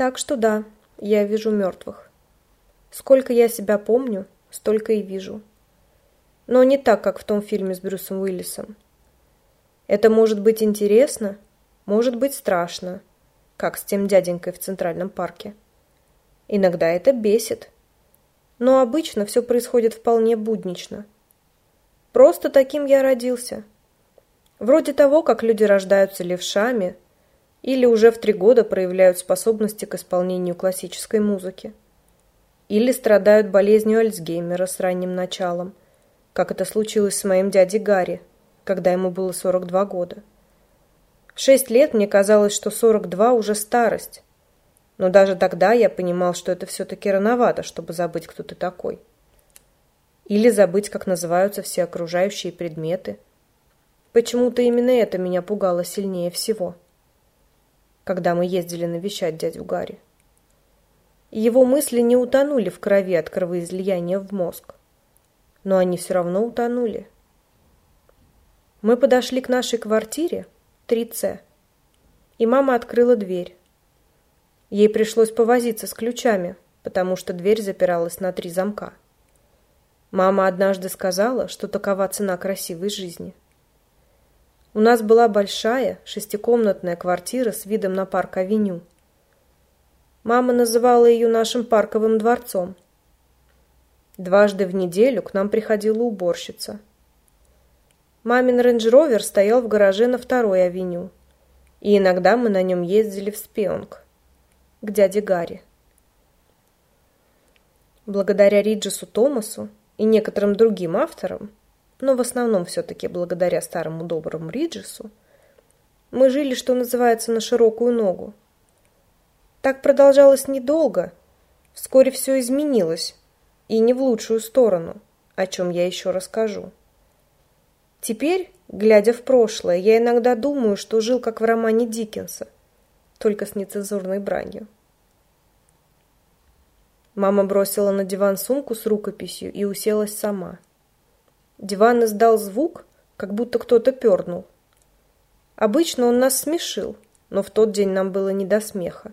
Так что да, я вижу мертвых. Сколько я себя помню, столько и вижу. Но не так, как в том фильме с Брюсом Уиллисом. Это может быть интересно, может быть страшно, как с тем дяденькой в Центральном парке. Иногда это бесит. Но обычно все происходит вполне буднично. Просто таким я родился. Вроде того, как люди рождаются левшами или уже в три года проявляют способности к исполнению классической музыки. Или страдают болезнью Альцгеймера с ранним началом, как это случилось с моим дядей Гарри, когда ему было 42 года. В шесть лет мне казалось, что 42 уже старость, но даже тогда я понимал, что это все-таки рановато, чтобы забыть, кто ты такой. Или забыть, как называются все окружающие предметы. Почему-то именно это меня пугало сильнее всего, когда мы ездили навещать дядю Гарри. Его мысли не утонули в крови от кровоизлияния в мозг, но они все равно утонули. Мы подошли к нашей квартире, 3С, и мама открыла дверь. Ей пришлось повозиться с ключами, потому что дверь запиралась на три замка. Мама однажды сказала, что такова цена красивой жизни. У нас была большая шестикомнатная квартира с видом на Парк-авеню. Мама называла ее нашим парковым дворцом. Дважды в неделю к нам приходила уборщица. Мамин рейндж-ровер стоял в гараже на второй авеню, и иногда мы на нем ездили в Спеонк к дяде Гарри. Благодаря Риджесу Томасу и некоторым другим авторам, но в основном все-таки благодаря старому доброму Риджесу, мы жили, что называется, на широкую ногу. Так продолжалось недолго. Вскоре все изменилось, и не в лучшую сторону, о чем я еще расскажу. Теперь, глядя в прошлое, я иногда думаю, что жил как в романе Диккенса – только с нецензурной бранью. Мама бросила на диван сумку с рукописью и уселась сама. Диван издал звук, как будто кто-то пернул. Обычно он нас смешил, но в тот день нам было не до смеха.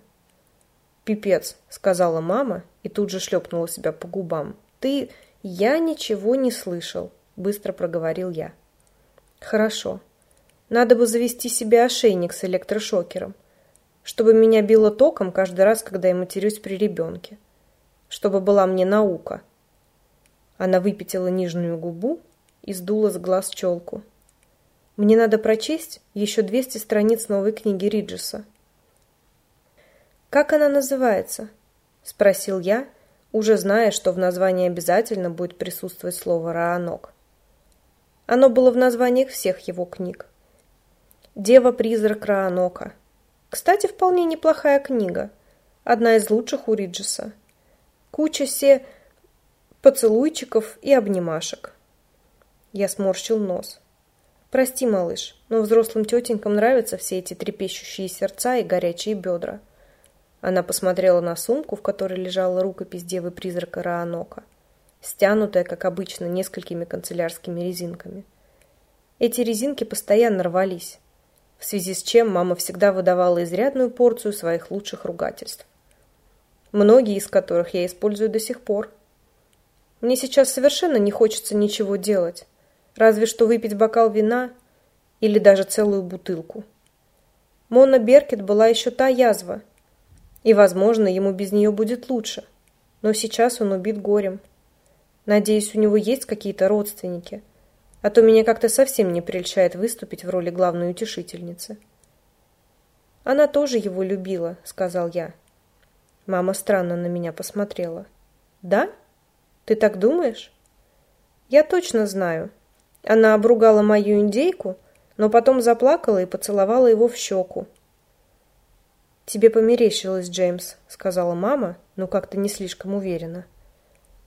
«Пипец», — сказала мама и тут же шлепнула себя по губам. «Ты... я ничего не слышал», — быстро проговорил я. «Хорошо. Надо бы завести себе ошейник с электрошокером чтобы меня било током каждый раз, когда я матерюсь при ребенке. Чтобы была мне наука. Она выпятила нижнюю губу и сдула с глаз челку. Мне надо прочесть еще 200 страниц новой книги Риджеса. «Как она называется?» – спросил я, уже зная, что в названии обязательно будет присутствовать слово «раанок». Оно было в названиях всех его книг. «Дева-призрак Раанока», кстати, вполне неплохая книга. Одна из лучших у Риджеса. Куча се поцелуйчиков и обнимашек. Я сморщил нос. Прости, малыш, но взрослым тетенькам нравятся все эти трепещущие сердца и горячие бедра. Она посмотрела на сумку, в которой лежала рукопись девы-призрака Раанока, стянутая, как обычно, несколькими канцелярскими резинками. Эти резинки постоянно рвались в связи с чем мама всегда выдавала изрядную порцию своих лучших ругательств. Многие из которых я использую до сих пор. Мне сейчас совершенно не хочется ничего делать, разве что выпить бокал вина или даже целую бутылку. Мона Беркет была еще та язва, и, возможно, ему без нее будет лучше, но сейчас он убит горем. Надеюсь, у него есть какие-то родственники – а то меня как-то совсем не прельщает выступить в роли главной утешительницы. Она тоже его любила, сказал я. Мама странно на меня посмотрела. Да? Ты так думаешь? Я точно знаю. Она обругала мою индейку, но потом заплакала и поцеловала его в щеку. «Тебе померещилось, Джеймс», — сказала мама, но как-то не слишком уверенно.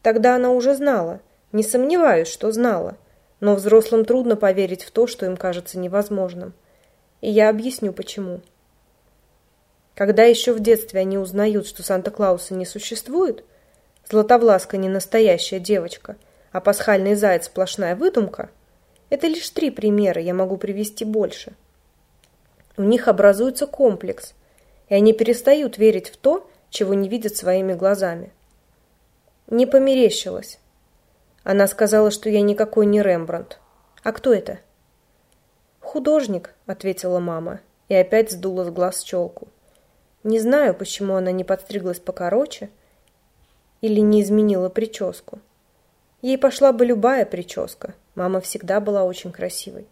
Тогда она уже знала. Не сомневаюсь, что знала но взрослым трудно поверить в то, что им кажется невозможным. И я объясню, почему. Когда еще в детстве они узнают, что Санта-Клауса не существует, Златовласка не настоящая девочка, а пасхальный заяц сплошная выдумка, это лишь три примера, я могу привести больше. У них образуется комплекс, и они перестают верить в то, чего не видят своими глазами. Не померещилась. Она сказала, что я никакой не Рембрандт. А кто это? Художник, ответила мама и опять сдула с глаз челку. Не знаю, почему она не подстриглась покороче или не изменила прическу. Ей пошла бы любая прическа. Мама всегда была очень красивой.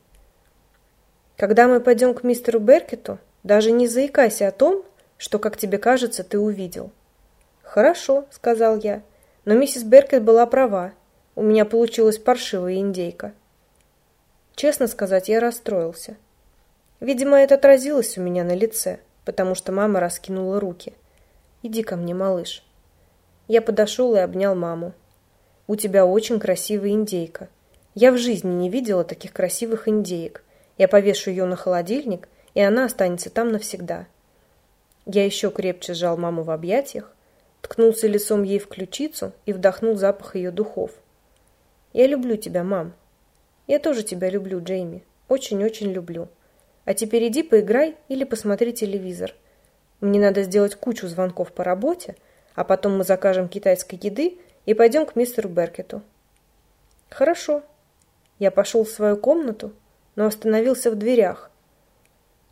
Когда мы пойдем к мистеру Беркету, даже не заикайся о том, что, как тебе кажется, ты увидел. Хорошо, сказал я. Но миссис Беркет была права. У меня получилась паршивая индейка. Честно сказать, я расстроился. Видимо, это отразилось у меня на лице, потому что мама раскинула руки. «Иди ко мне, малыш». Я подошел и обнял маму. «У тебя очень красивая индейка. Я в жизни не видела таких красивых индеек. Я повешу ее на холодильник, и она останется там навсегда». Я еще крепче сжал маму в объятиях, ткнулся лицом ей в ключицу и вдохнул запах ее духов. «Я люблю тебя, мам». «Я тоже тебя люблю, Джейми. Очень-очень люблю». А теперь иди поиграй или посмотри телевизор. Мне надо сделать кучу звонков по работе, а потом мы закажем китайской еды и пойдем к мистеру Беркету. Хорошо. Я пошел в свою комнату, но остановился в дверях.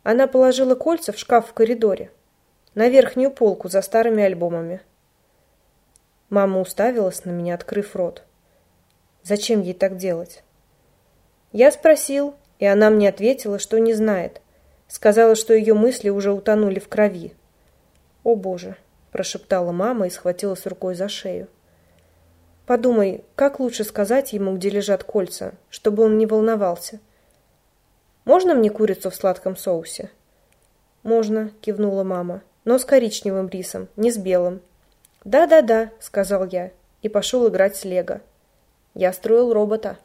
Она положила кольца в шкаф в коридоре, на верхнюю полку за старыми альбомами. Мама уставилась на меня, открыв рот. Зачем ей так делать? Я спросил, и она мне ответила, что не знает. Сказала, что ее мысли уже утонули в крови. «О, Боже!» – прошептала мама и схватилась рукой за шею. «Подумай, как лучше сказать ему, где лежат кольца, чтобы он не волновался?» «Можно мне курицу в сладком соусе?» «Можно», – кивнула мама, – «но с коричневым рисом, не с белым». «Да-да-да», – сказал я и пошел играть с лего. Я строил робота.